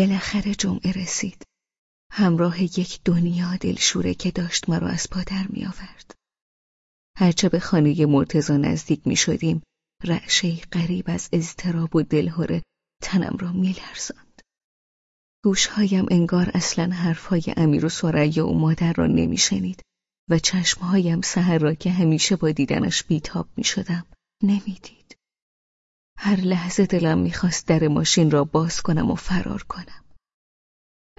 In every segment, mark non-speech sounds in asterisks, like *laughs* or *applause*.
بالاخره جمعه رسید. همراه یک دنیا دلشوره که داشت مرا از پادر می آورد. هرچه به خانه مرتزا نزدیک می شدیم رعشه قریب از اضطراب و دلهوره تنم را می لرزاند. گوشهایم انگار اصلا حرفهای امیر و سریا و مادر را نمی شنید و چشمهایم سهر را که همیشه با دیدنش بیتاب می شدم نمی دید. هر لحظه دلم می‌خواست در ماشین را باز کنم و فرار کنم.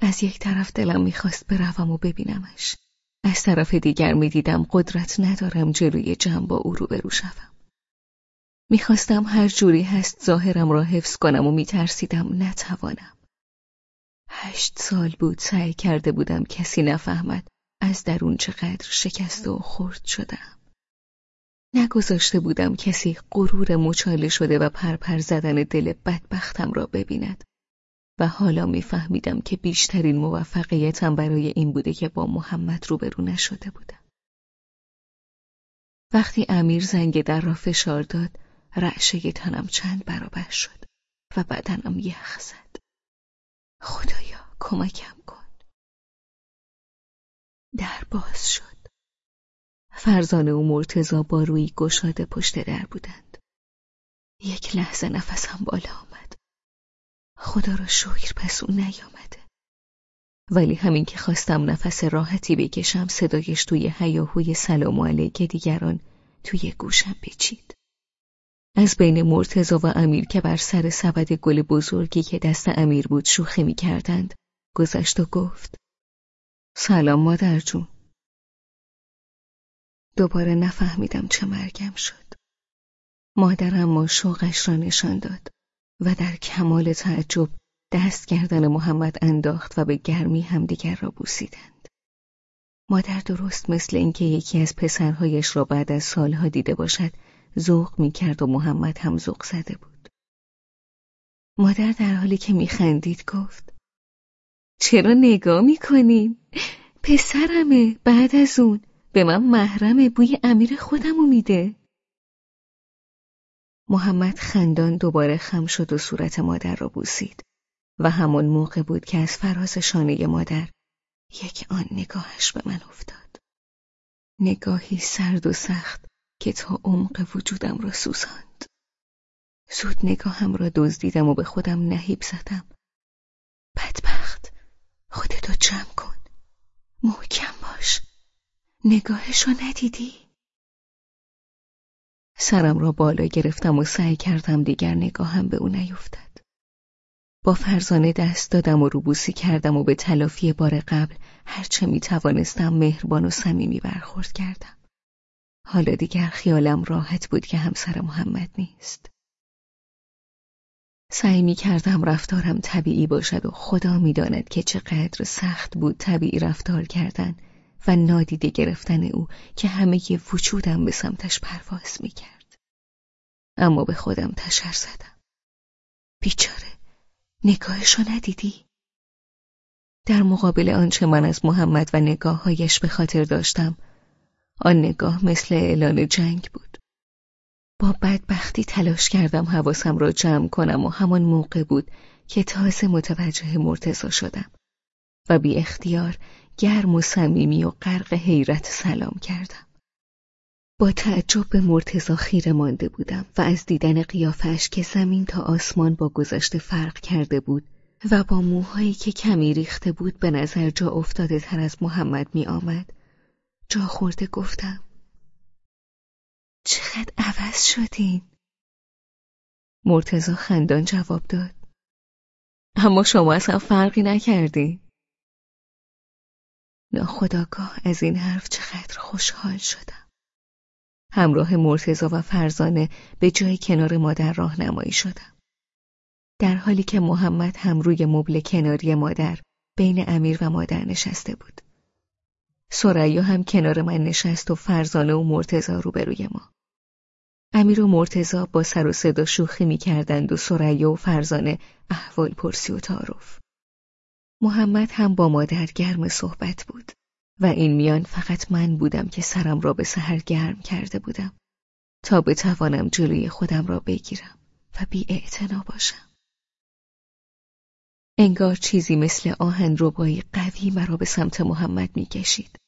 از یک طرف دلم می‌خواست بروم و ببینمش. از طرف دیگر می‌دیدم قدرت ندارم جلوی جمع با او روبرو شوم. می‌خواستم هر جوری هست ظاهرم را حفظ کنم و میترسیدم نتوانم. هشت سال بود سعی کرده بودم کسی نفهمد از درون چقدر شکسته و خرد شدم. نگذاشته بودم کسی غرور مچاله شده و پرپر زدن دل بدبختم را ببیند و حالا میفهمیدم که بیشترین موفقیتم برای این بوده که با محمد روبرو نشده بودم. وقتی امیر زنگ در را فشار داد رعشه تنم چند برابر شد و بدنم یخ زد. خدایا کمکم کن. در باز شد. فرزانه و مرتزا با روی گشاده پشت در بودند. یک لحظه نفسم بالا آمد. خدا را شکر پس او نیامده. ولی همین که خواستم نفس راحتی بکشم صدایش توی هیاهوی سلام علیک دیگران توی گوشم پیچید. از بین مرتزا و امیر که بر سر سبد گل بزرگی که دست امیر بود شوخی می کردند گذشت و گفت سلام مادر جون دوباره نفهمیدم چه مرگم شد. مادرم ما شوقش را نشان داد و در کمال تعجب دست گردن محمد انداخت و به گرمی همدیگر را بوسیدند. مادر درست مثل اینکه یکی از پسرهایش را بعد از سالها دیده باشد ذوق می کرد و محمد هم ذوق زده بود. مادر در حالی که میخندید گفت چرا نگاه می‌کنین؟ پسرمه بعد از اون به من محرم بوی امیر خودمو میده. محمد خندان دوباره خم شد و صورت مادر را بوسید و همون موقع بود که از فراز شانه مادر یک آن نگاهش به من افتاد. نگاهی سرد و سخت که تا عمق وجودم را سوزاند. زود نگاهم را دزدیدم و به خودم نهیب زدم. بدبخت خودتو جمع کن. محکم. نگاهشو ندیدی؟ سرم را بالا گرفتم و سعی کردم دیگر نگاهم به او نیفتد. با فرزانه دست دادم و روبوسی کردم و به تلافی بار قبل هرچه می توانستم مهربان و صمیمی برخورد کردم. حالا دیگر خیالم راحت بود که همسر محمد نیست. سعی می کردم رفتارم طبیعی باشد و خدا می داند که چقدر سخت بود طبیعی رفتار کردن و نادیده گرفتن او که همه وجودم به سمتش پرواز می کرد. اما به خودم تشر زدم. بیچاره نگاهشو ندیدی؟ در مقابل آنچه من از محمد و نگاههایش به خاطر داشتم آن نگاه مثل اعلان جنگ بود. با بدبختی تلاش کردم حواسم را جمع کنم و همان موقع بود که تازه متوجه مرتزا شدم و بی اختیار گرم و صمیمی و غرق حیرت سلام کردم. با تعجب به مرتزا خیره مانده بودم و از دیدن قیافش که زمین تا آسمان با گذشته فرق کرده بود و با موهایی که کمی ریخته بود به نظر جا افتاده تر از محمد می آمد. جا خورده گفتم چقدر عوض شدین؟ مرتزا خندان جواب داد اما شما اصلا فرقی نکردین ناخداگاه از این حرف چقدر خوشحال شدم. همراه مرتزا و فرزانه به جای کنار مادر راهنمایی شدم. در حالی که محمد هم روی مبل کناری مادر بین امیر و مادر نشسته بود. سریا هم کنار من نشست و فرزانه و مرتزا روبروی ما. امیر و مرتزا با سر و صدا شوخی می کردند و سریا و فرزانه احوال پرسی و تعارف. محمد هم با مادر گرم صحبت بود و این میان فقط من بودم که سرم را به سهر گرم کرده بودم تا بتوانم جلوی خودم را بگیرم و بی باشم. انگار چیزی مثل آهن ربایی قوی مرا به سمت محمد می‌کشید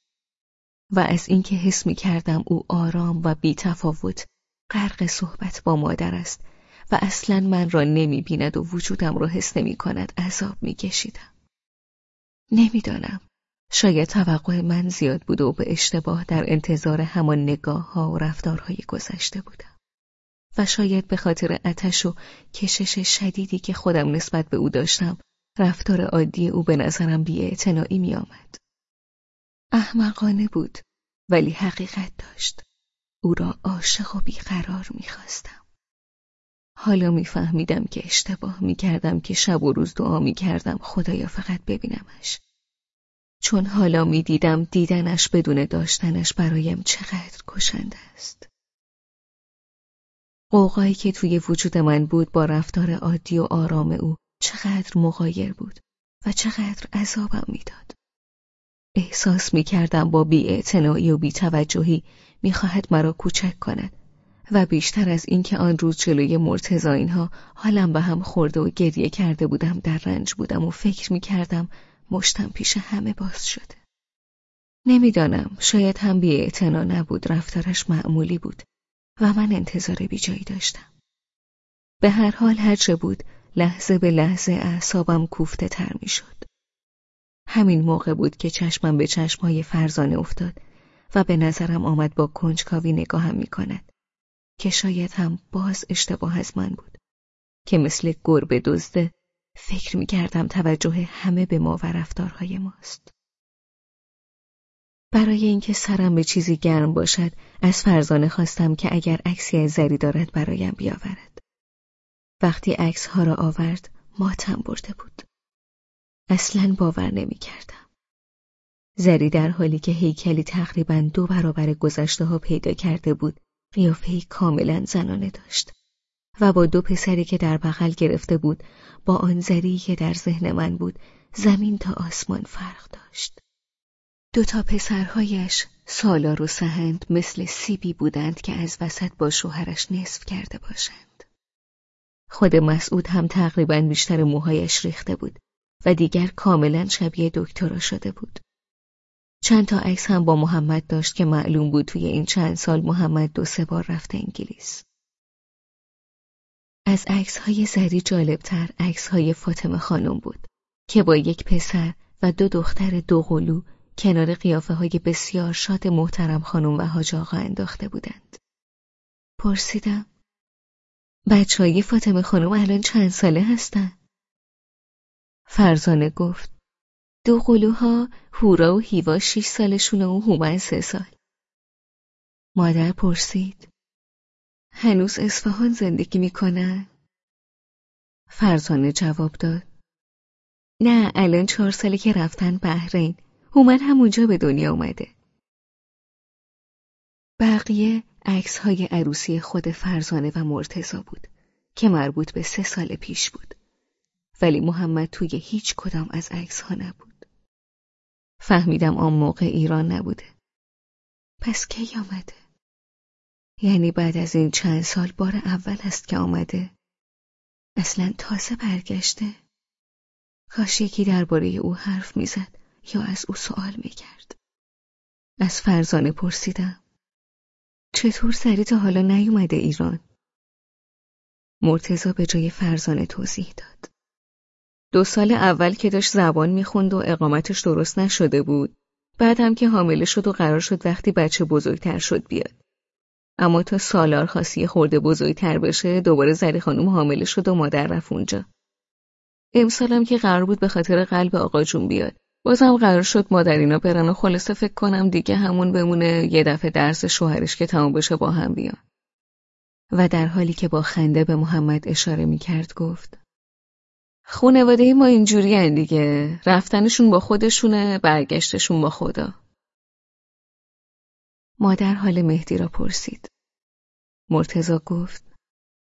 و از اینکه حس می کردم او آرام و بی تفاوت غرق صحبت با مادر است و اصلا من را نمی بیند و وجودم را حس نمی کند عذاب می کشیدم. نمی‌دانم. شاید توقع من زیاد بود و به اشتباه در انتظار همان نگاه ها و رفتارهای گذشته بودم. و شاید به خاطر اتش و کشش شدیدی که خودم نسبت به او داشتم رفتار عادی او به نظرم بیاعتنایی می آمد. احمقانه بود ولی حقیقت داشت. او را عاشق و بیقرار می‌خواستم. حالا میفهمیدم که اشتباه می‌کردم که شب و روز دعا می‌کردم خدایا فقط ببینمش. چون حالا می‌دیدم دیدنش بدون داشتنش برایم چقدر کشنده است. قوقایی که توی وجود من بود با رفتار عادی و آرام او چقدر مغایر بود و چقدر عذابم می‌داد. احساس می کردم با بیاعتنایی و بیتوجهی می‌خواهد مرا کوچک کند و بیشتر از اینکه آن روز جلوی مرتزا اینها حالم به هم خورده و گریه کرده بودم در رنج بودم و فکر می کردم مشتم پیش همه باز شده. نمی‌دانم شاید هم بیاعتنا نبود رفتارش معمولی بود و من انتظار بیجایی داشتم. به هر حال هرچه بود لحظه به لحظه اعصابم کوفته تر می شد. همین موقع بود که چشمم به چشمهای فرزانه افتاد و به نظرم آمد با کنجکاوی نگاهم می کند که شاید هم باز اشتباه از من بود که مثل گربه دزده فکر می کردم توجه همه به ما و رفتارهای ماست. برای اینکه سرم به چیزی گرم باشد از فرزانه خواستم که اگر عکسی از زری دارد برایم بیاورد. وقتی عکس ها را آورد ماتم برده بود. اصلا باور نمی کردم. زری در حالی که هیکلی تقریبا دو برابر گذشته ها پیدا کرده بود قیافه کاملا زنانه داشت و با دو پسری که در بغل گرفته بود با آن زری که در ذهن من بود زمین تا آسمان فرق داشت. دو تا پسرهایش سالار و سهند مثل سیبی بودند که از وسط با شوهرش نصف کرده باشند. خود مسعود هم تقریبا بیشتر موهایش ریخته بود و دیگر کاملا شبیه دکترا شده بود. چند تا عکس هم با محمد داشت که معلوم بود توی این چند سال محمد دو سه بار رفته انگلیس. از عکس های زری جالبتر عکس های فاطمه خانم بود که با یک پسر و دو دختر دو قلو کنار قیافه های بسیار شاد محترم خانم و حاج آقا انداخته بودند. پرسیدم بچه های فاطمه خانم الان چند ساله هستن؟ فرزانه گفت دو قلوها هورا و هیوا شیش سالشونه و هومن سه سال. مادر پرسید هنوز اصفهان زندگی می‌کنن؟ فرزانه جواب داد نه الان چهار ساله که رفتن بحرین هومن همونجا به دنیا اومده. بقیه عکس های عروسی خود فرزانه و مرتزا بود که مربوط به سه سال پیش بود. ولی محمد توی هیچ کدام از عکس ها نبود. فهمیدم آن موقع ایران نبوده. پس کی آمده؟ یعنی بعد از این چند سال بار اول است که آمده؟ اصلا تازه برگشته؟ کاش یکی درباره او حرف می‌زد یا از او سوال می‌کرد. از فرزانه پرسیدم. چطور سری تا حالا نیومده ایران؟ مرتزا به جای فرزانه توضیح داد. دو سال اول که داشت زبان می‌خوند و اقامتش درست نشده بود بعد هم که حامله شد و قرار شد وقتی بچه بزرگتر شد بیاد. اما تا سالار خاصی خورده بزرگتر بشه دوباره زری خانم حامله شد و مادر رفت اونجا. امسالم که قرار بود به خاطر قلب آقا جون بیاد. بازم قرار شد مادرینا برن و خلاصه فکر کنم دیگه همون بمونه یه دفعه درس شوهرش که تمام بشه با هم بیان. و در حالی که با خنده به محمد اشاره می‌کرد گفت خونواده ما اینجوری دیگه. رفتنشون با خودشونه برگشتشون با خدا. مادر حال مهدی را پرسید. مرتزا گفت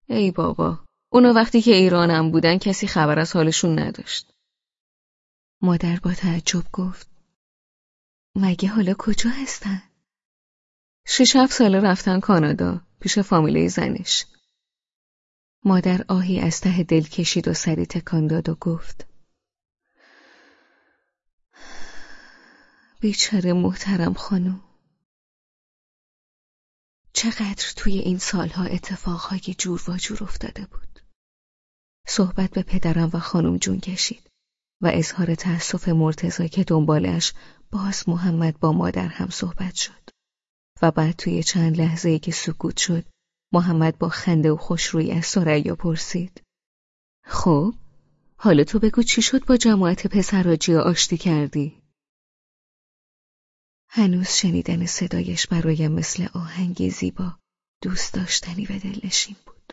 ای بابا اونا وقتی که ایرانم بودن کسی خبر از حالشون نداشت. مادر با تعجب گفت مگه حالا کجا هستن؟ شش هفت ساله رفتن کانادا پیش فامیله زنش. مادر آهی از ته دل کشید و سری تکان داد و گفت بیچاره محترم خانم چقدر توی این سالها اتفاقهای جور و جور افتاده بود؟ صحبت به پدرم و خانم جون کشید و اظهار تأسف مرتزا که دنبالش باز محمد با مادر هم صحبت شد و بعد توی چند لحظه که سکوت شد محمد با خنده و خوشرویی از سریا پرسید خب حالا تو بگو چی شد با جماعت پسراجی آشتی کردی؟ هنوز شنیدن صدایش برایم مثل آهنگی زیبا دوست داشتنی و دلنشین بود.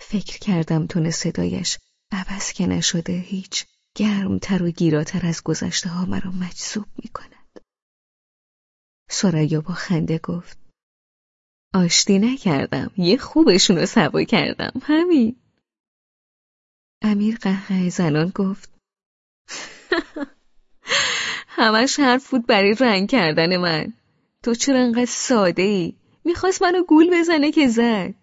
فکر کردم تون صدایش عوض که نشده هیچ گرمتر و گیراتر از گذشته ها مرا مجذوب می کند. سریا با خنده گفت آشتی نکردم. یه خوبشون رو سوا کردم. همین. امیر قهقه زنان گفت *laughs* همش حرف بود برای رنگ کردن من. تو چرا انقدر ساده ای؟ می‌خواست منو گول بزنه که زد.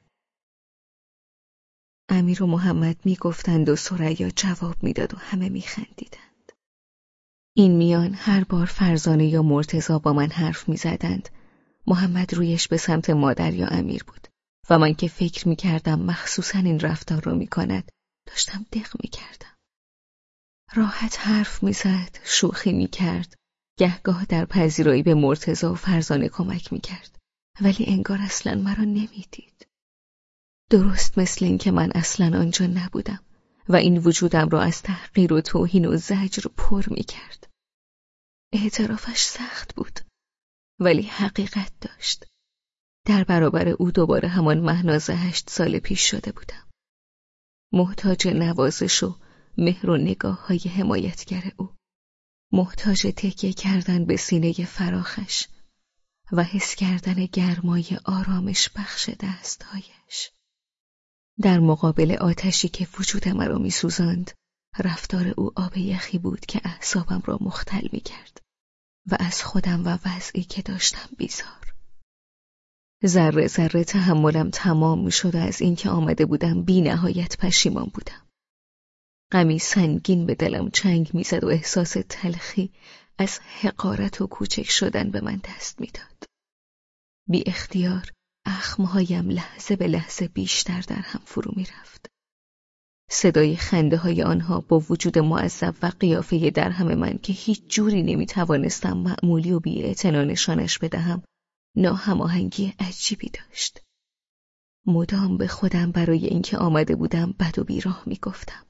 امیر و محمد می‌گفتند و سریا جواب می‌داد و همه میخندیدند. این میان هر بار فرزانه یا مرتزا با من حرف می‌زدند. محمد رویش به سمت مادر یا امیر بود و من که فکر می‌کردم مخصوصا این رفتار رو می‌کند داشتم دق می‌کردم. راحت حرف می‌زد شوخی می‌کرد گهگاه در پذیرایی به مرتزا و فرزانه کمک می‌کرد ولی انگار اصلا مرا نمی‌دید. درست مثل اینکه من اصلا آنجا نبودم و این وجودم را از تحقیر و توهین و زجر پر می‌کرد. اعترافش سخت بود. ولی حقیقت داشت. در برابر او دوباره همان مهناز هشت سال پیش شده بودم. محتاج نوازش و مهر و نگاه های حمایتگر او. محتاج تکیه کردن به سینه فراخش و حس کردن گرمای آرامش بخش دستهایش. در مقابل آتشی که وجود مرا میسوزاند رفتار او آب یخی بود که اعصابم را مختل می‌کرد. و از خودم و وضعی که داشتم بیزار. ذره ذره تحملم تمام می‌شد و از اینکه آمده بودم بی نهایت پشیمان بودم. غمی سنگین به دلم چنگ می‌زد و احساس تلخی از حقارت و کوچک شدن به من دست می‌داد. بی اختیار اخمهایم لحظه به لحظه بیشتر در هم فرو می‌رفت. صدای خنده های آنها با وجود معذب و قیافه در همه من که هیچ جوری نمی‌توانستم معمولی و بی نشانش بدهم ناهماهنگی عجیبی داشت. مدام به خودم برای اینکه آمده بودم بد و بیراه می‌گفتم.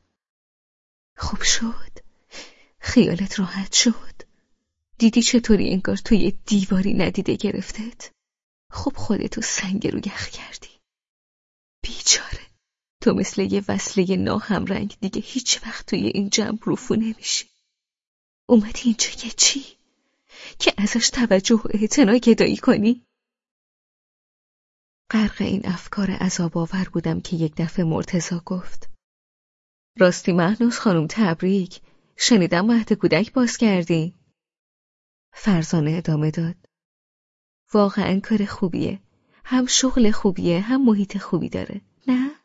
خوب شد. خیالت راحت شد. دیدی چطوری انگار توی دیواری ندیده گرفتت؟ خب خودتو سنگ رو یخ کردی. بیچاره. تو مثل یه وصله ناهمرنگ دیگه هیچ وقت توی این جمع روفو نمیشی. اومدی اینجا که چی؟ که ازش توجه و اعتنا گدایی کنی؟ غرق این افکار عذاب آور بودم که یک دفعه مرتزا گفت راستی مهنوز خانم تبریک شنیدم مهد کودک باز کردی؟ فرزانه ادامه داد واقعا کار خوبیه هم شغل خوبیه هم محیط خوبی داره نه؟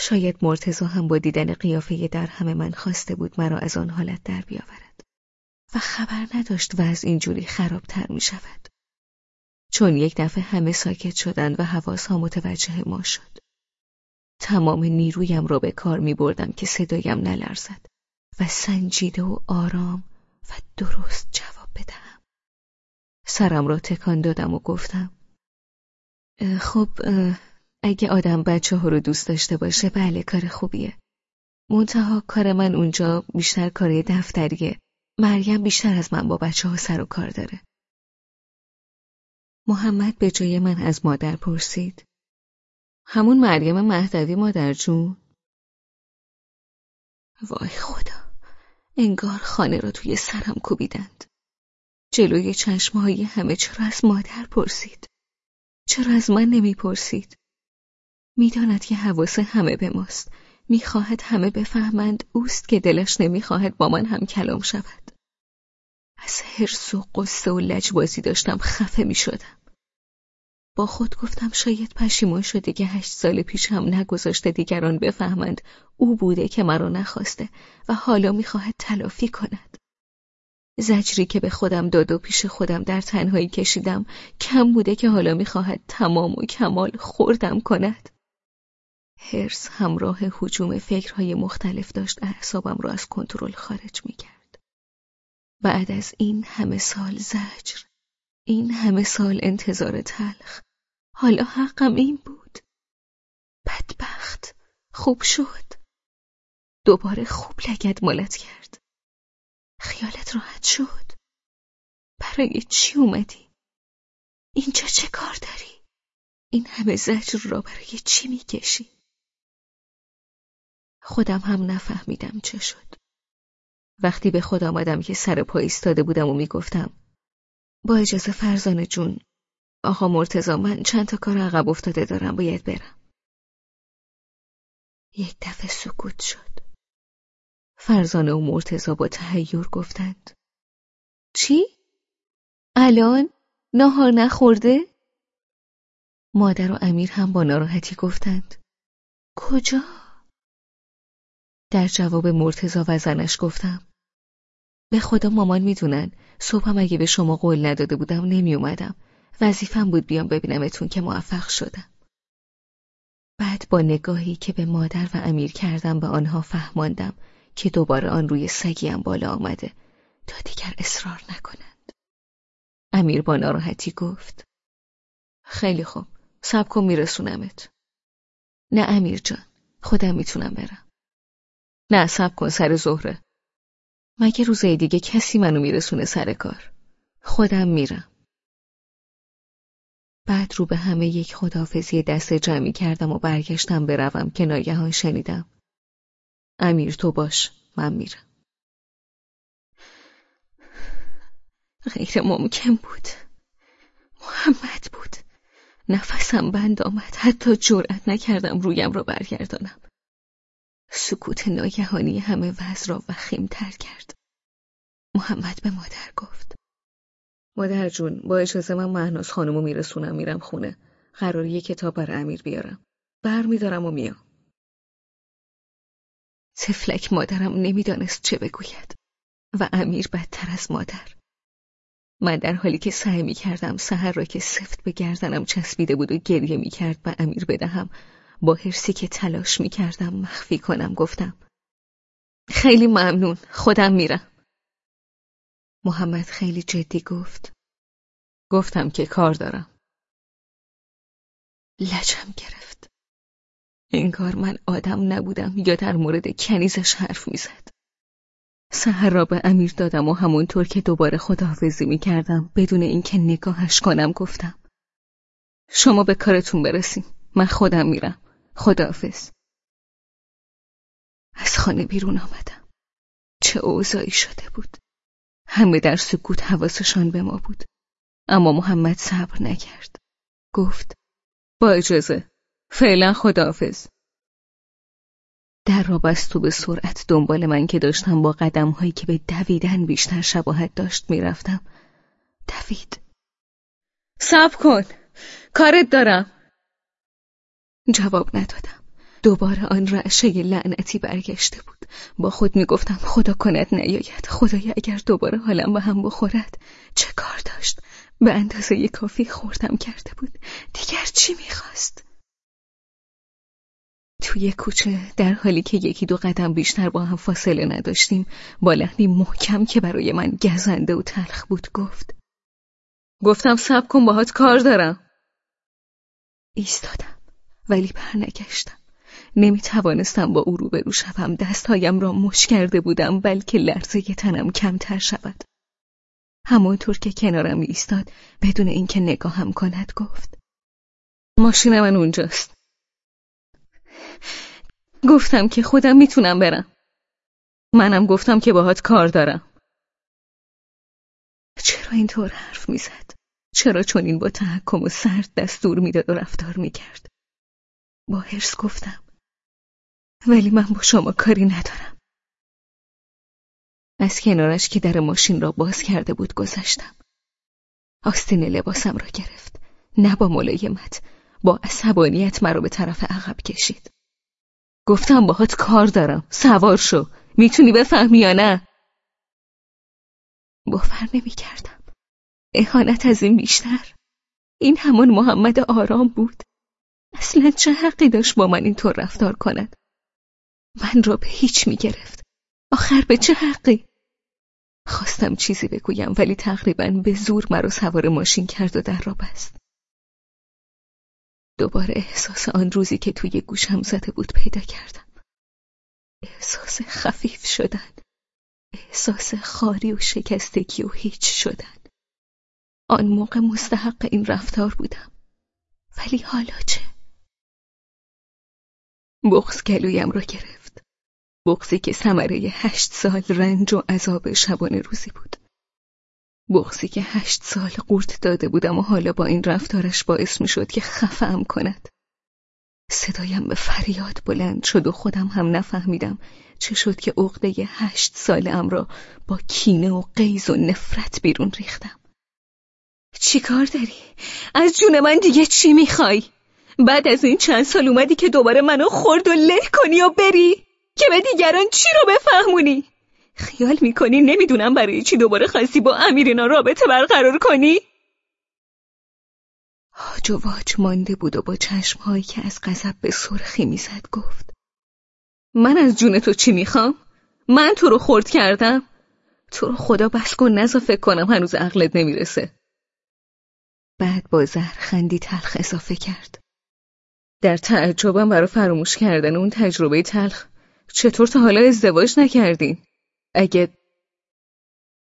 شاید مرتزا هم با دیدن قیافه در همه من خواسته بود مرا از آن حالت در بیاورد و خبر نداشت و از اینجوری خرابتر می شود. چون یک دفعه همه ساکت شدند و حواس ها متوجه ما شد. تمام نیرویم را به کار می بردم که صدایم نلرزد و سنجیده و آرام و درست جواب بدهم. سرم را تکان دادم و گفتم خب اگه آدم بچه ها رو دوست داشته باشه بله کار خوبیه. منتها کار من اونجا بیشتر کار دفتریه. مریم بیشتر از من با بچه ها سر و کار داره. محمد به جای من از مادر پرسید. همون مریم مهدوی مادر جون؟ وای خدا. انگار خانه را توی سرم کوبیدند. جلوی چشمهای همه چرا از مادر پرسید؟ چرا از من نمی‌پرسید؟ می‌داند که حواس همه به ماست. می‌خواهد همه بفهمند اوست که دلش نمی‌خواهد با من هم کلام شود. از حرس و قصه و لجبازی داشتم خفه می‌شدم. با خود گفتم شاید پشیمان شده که هشت سال پیش هم نگذاشته دیگران بفهمند او بوده که مرا نخواسته و حالا می‌خواهد تلافی کند. زجری که به خودم داد و پیش خودم در تنهایی کشیدم کم بوده که حالا می‌خواهد تمام و کمال خوردم کند. هرس همراه حجوم فکرهای مختلف داشت اعصابم را از کنترل خارج می‌کرد بعد از این همه سال زجر این همه سال انتظار تلخ حالا حقم این بود بدبخت خوب شد دوباره خوب لگد مالت کرد خیالت راحت شد برای چی اومدی؟ اینجا چه کار داری؟ این همه زجر را برای چی می‌کشی؟ خودم هم نفهمیدم چه شد وقتی به خود آمدم که سر پا ایستاده بودم و می‌گفتم با اجازه فرزانه جون آقا مرتزا من چند تا کار عقب افتاده دارم باید برم یک دفعه سکوت شد فرزانه و مرتزا با تهیور گفتند چی؟ الان؟ ناهار نخورده؟ مادر و امیر هم با ناراحتی گفتند کجا؟ در جواب مرتزا و زنش گفتم به خدا مامان می‌دونن صبحم اگه به شما قول نداده بودم نمی اومدم وظیفم بود بیام ببینمتون که موفق شدم. بعد با نگاهی که به مادر و امیر کردم به آنها فهماندم که دوباره آن روی سگیم بالا آمده تا دیگر اصرار نکنند. امیر با ناراحتی گفت خیلی خوب سب کن میرسونمت. نه امیر جان خودم می‌تونم برم. نه سب کن سر زهره. مگه روزای دیگه کسی منو میرسونه سر کار؟ خودم میرم. بعد رو به همه یک خدافزی دست جمعی کردم و برگشتم بروم که ناگهان شنیدم. امیر تو باش من میرم. غیر ممکن بود. محمد بود. نفسم بند آمد. حتی جرأت نکردم رویم را برگردانم. سکوت ناگهانی همه وضع را وخیمتر کرد. محمد به مادر گفت. مادر جون با اجازه من مهناز خانمو میرسونم میرم خونه. قرار یه کتاب بر امیر بیارم. بر میدارم و میام. تفلک مادرم نمی‌دانست چه بگوید و امیر بدتر از مادر. من در حالی که سعی می کردم سهر را که سفت به گردنم چسبیده بود و گریه می کرد و امیر بدهم. با حرسی که تلاش می کردم مخفی کنم گفتم خیلی ممنون خودم میرم. محمد خیلی جدی گفت گفتم که کار دارم. لجم گرفت. انگار من آدم نبودم یا در مورد کنیزش حرف می‌زد. سهر را به امیر دادم و همونطور که دوباره خداحافظی می کردم بدون اینکه نگاهش کنم گفتم شما به کارتون برسیم من خودم میرم. خداحافظ. از خانه بیرون آمدم. چه اوضاعی شده بود. همه در سکوت حواسشان به ما بود. اما محمد صبر نکرد. گفت با اجازه. فعلا خداحافظ. در را بست و به سرعت دنبال من که داشتم با قدم هایی که به دویدن بیشتر شباهت داشت می‌رفتم. دوید. صبر کن. کارت دارم. جواب ندادم. دوباره آن رعشه لعنتی برگشته بود. با خود می‌گفتم خدا کند نیاید. خدای اگر دوباره حالم به هم بخورد چه کار داشت؟ به اندازه کافی خوردم کرده بود. دیگر چی می‌خواست؟ توی کوچه در حالی که یکی دو قدم بیشتر با هم فاصله نداشتیم با لحنی محکم که برای من گزنده و تلخ بود گفت گفتم سب کن باهات کار دارم. ایستادم. ولی برنگشتم نمی توانستم با او روبرو شوم. دستهایم را مش کرده بودم بلکه لرزه تنم کمتر شود. همونطور که کنارم ایستاد بدون اینکه نگاهم کند گفت ماشین من اونجاست. گفتم که خودم می‌تونم برم. منم گفتم که باهات کار دارم. چرا اینطور حرف می‌زد؟ چرا چون این با تحکم و سرد دستور می‌داد و رفتار می‌کرد؟ با حرس گفتم. ولی من با شما کاری ندارم. از کنارش که در ماشین را باز کرده بود گذشتم. آستین لباسم را گرفت. نه با ملایمت با عصبانیت مرا به طرف عقب کشید. گفتم باهات کار دارم. سوار شو. می‌تونی بفهمی یا نه؟ باور نمی کردم. اهانت از این بیشتر. این همان محمد آرام بود. اصلا چه حقی داشت با من اینطور رفتار کند؟ من را به هیچ می گرفت. آخر به چه حقی؟ خواستم چیزی بگویم ولی تقریبا به زور مرا سوار ماشین کرد و در را بست. دوباره احساس آن روزی که توی گوشم زده بود پیدا کردم. احساس خفیف شدن. احساس خاری و شکستگی و هیچ شدن. آن موقع مستحق این رفتار بودم. ولی حالا چه؟ بغز گلویم را گرفت. بغزی که ثمره هشت سال رنج و عذاب شبانه روزی بود. بغزی که هشت سال قورت داده بودم و حالا با این رفتارش باعث می شد که خفم کند. صدایم به فریاد بلند شد و خودم هم نفهمیدم چه شد که عقده هشت سالم را با کینه و قیز و نفرت بیرون ریختم. چی کار داری؟ از جون من دیگه چی می‌خوای؟ بعد از این چند سال اومدی که دوباره منو خورد و له کنی و بری که به دیگران چی رو بفهمونی؟ خیال می‌کنی نمی‌دونم برای چی دوباره خواستی با امیرینا رابطه برقرار کنی؟ هاج و واج مانده بود و با چشمهایی که از غضب به سرخی می‌زد گفت من از جون تو چی می‌خوام؟ من تو رو خورد کردم؟ تو رو خدا بس کن نزا فکر کنم هنوز عقلت نمی‌رسه بعد با زهر خندی تلخ اضافه کرد در تعجبم برای فراموش کردن اون تجربه تلخ. چطور تا حالا ازدواج نکردین؟ اگه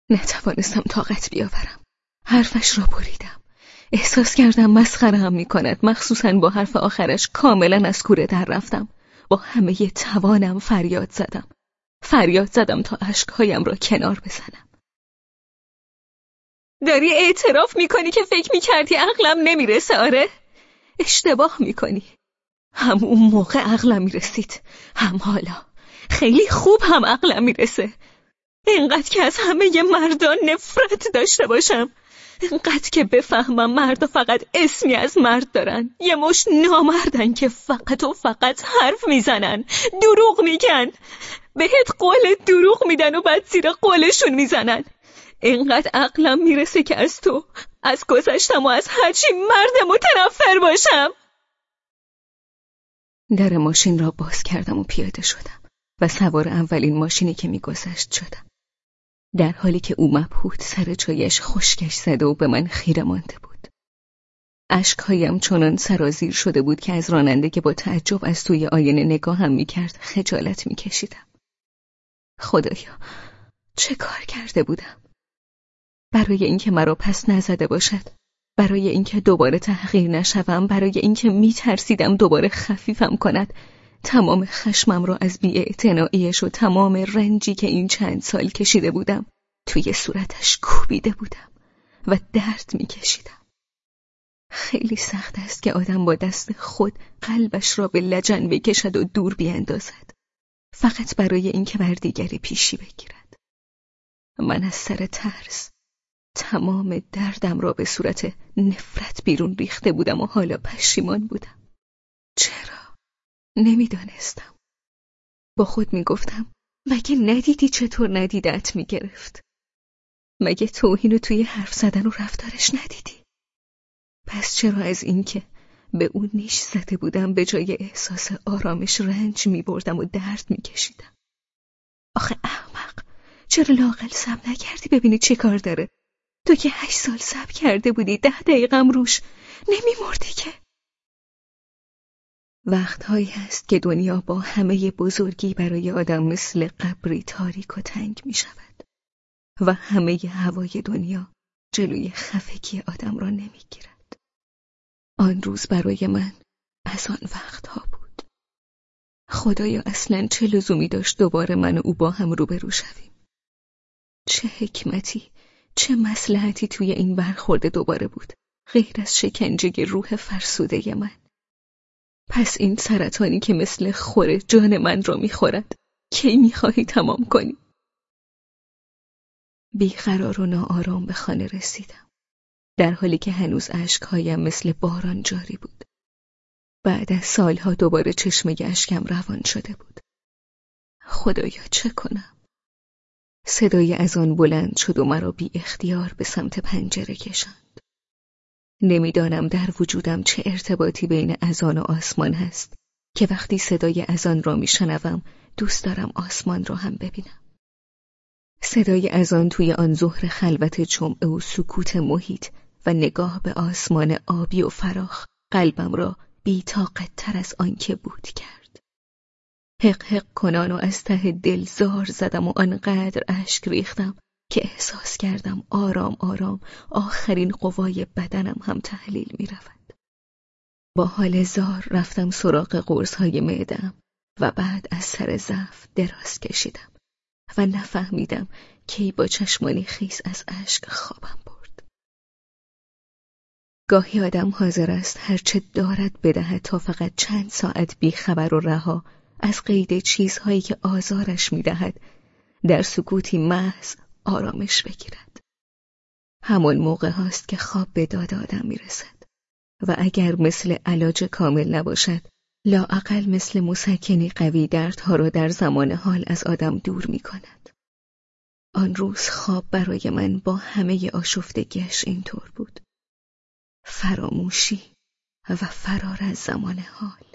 نتوانستم طاقت بیاورم. حرفش را بریدم. احساس کردم مسخره هم می مخصوصا با حرف آخرش کاملا از کوره در رفتم. با همه توانم فریاد زدم. فریاد زدم تا اشکهایم را کنار بزنم. داری اعتراف می‌کنی که فکر می‌کردی عقلم نمی‌رسه؟ آره؟ اشتباه می‌کنی. هم اون موقع عقلم می‌رسید. هم حالا. خیلی خوب هم عقلم می‌رسه. اینقدر که از همه مردان نفرت داشته باشم. اینقدر که بفهمم مردا فقط اسمی از مرد دارن. یه مش نامردن که فقط و فقط حرف می‌زنن. دروغ میگن. بهت قول دروغ میدن و بعد زیر قولشون می‌زنن. اینقدر عقلم می‌رسه که از تو از گذشتم و از هرچی مرد متنفر باشم. در ماشین را باز کردم و پیاده شدم و سوار اولین ماشینی که میگذشت شدم. در حالی که او مبهوت سر چایش خشکش زده و به من خیره مانده بود. اشکهایم چنان سرازیر شده بود که از راننده که با تعجب از توی آینه نگاهم می‌کرد خجالت میکشیدم. خدایا چه کار کرده بودم؟ برای اینکه مرا پس نزده باشد برای اینکه دوباره تحقیر نشوم برای اینکه میترسیدم دوباره خفیفم کند تمام خشمم را از بیاعتنائیش و تمام رنجی که این چند سال کشیده بودم توی صورتش کوبیده بودم و درد میکشیدم. خیلی سخت است که آدم با دست خود قلبش را به لجن بکشد و دور بیاندازد. فقط برای اینکه بر دیگری پیشی بگیرد. من از سر ترس تمام دردم را به صورت نفرت بیرون ریخته بودم و حالا پشیمان بودم. چرا؟ نمی‌دانستم. با خود می‌گفتم مگه ندیدی چطور ندیدت می‌گرفت؟ مگه توهین رو توی حرف زدن و رفتارش ندیدی؟ پس چرا از اینکه به اون نیش زده بودم به جای احساس آرامش رنج میبردم و درد میکشیدم؟ آخه احمق چرا لاقل سب نکردی ببینی چه کار داره؟ تو که هشت سال سب کرده بودی ده دقیقم روش نمیمردی که وقتهایی هست که دنیا با همه بزرگی برای آدم مثل قبری تاریک و تنگ می شود و همه هوای دنیا جلوی خفگی آدم را نمی گیرد. آن روز برای من از آن وقتها بود. خدایا اصلا چه لزومی داشت دوباره من و او با هم روبرو شویم. چه حکمتی چه مسلحتی توی این برخورد دوباره بود غیر از شکنجه روح فرسوده من پس این سرطانی که مثل خوره جان من را می‌خورد کی می‌خواهی تمام کنی؟ بیقرار و ناآرام به خانه رسیدم در حالی که هنوز اشکهایم مثل باران جاری بود بعد از سالها دوباره چشمه اشکم روان شده بود خدایا چه کنم؟ صدای از آن بلند شد و مرا بی اختیار به سمت پنجره کشاند. نمی‌دانم در وجودم چه ارتباطی بین اذان و آسمان هست که وقتی صدای اذان را میشنوم دوست دارم آسمان را هم ببینم. صدای اذان توی آن ظهر خلوت جمعه و سکوت محیط و نگاه به آسمان آبی و فراخ قلبم را بی تر از آنکه بود کرد. حق کنان و از ته دل زار زدم و آنقدر اشک ریختم که احساس کردم آرام آرام آخرین قوای بدنم هم تحلیل می رود. با حال زار رفتم سراغ قرص های معدم و بعد از سر ضعف دراز کشیدم و نفهمیدم کی با چشمانی خیس از اشک خوابم برد. گاهی آدم حاضر است هرچه دارد بدهد تا فقط چند ساعت بیخبر و رها از قید چیزهایی که آزارش می‌دهد در سکوتی محض آرامش بگیرد. همان موقع هاست که خواب به داد آدم می‌رسد و اگر مثل علاج کامل نباشد لااقل مثل مسکنی قوی دردها را در زمان حال از آدم دور می کند. آن روز خواب برای من با همه آشفتگیش اینطور بود. فراموشی و فرار از زمان حال.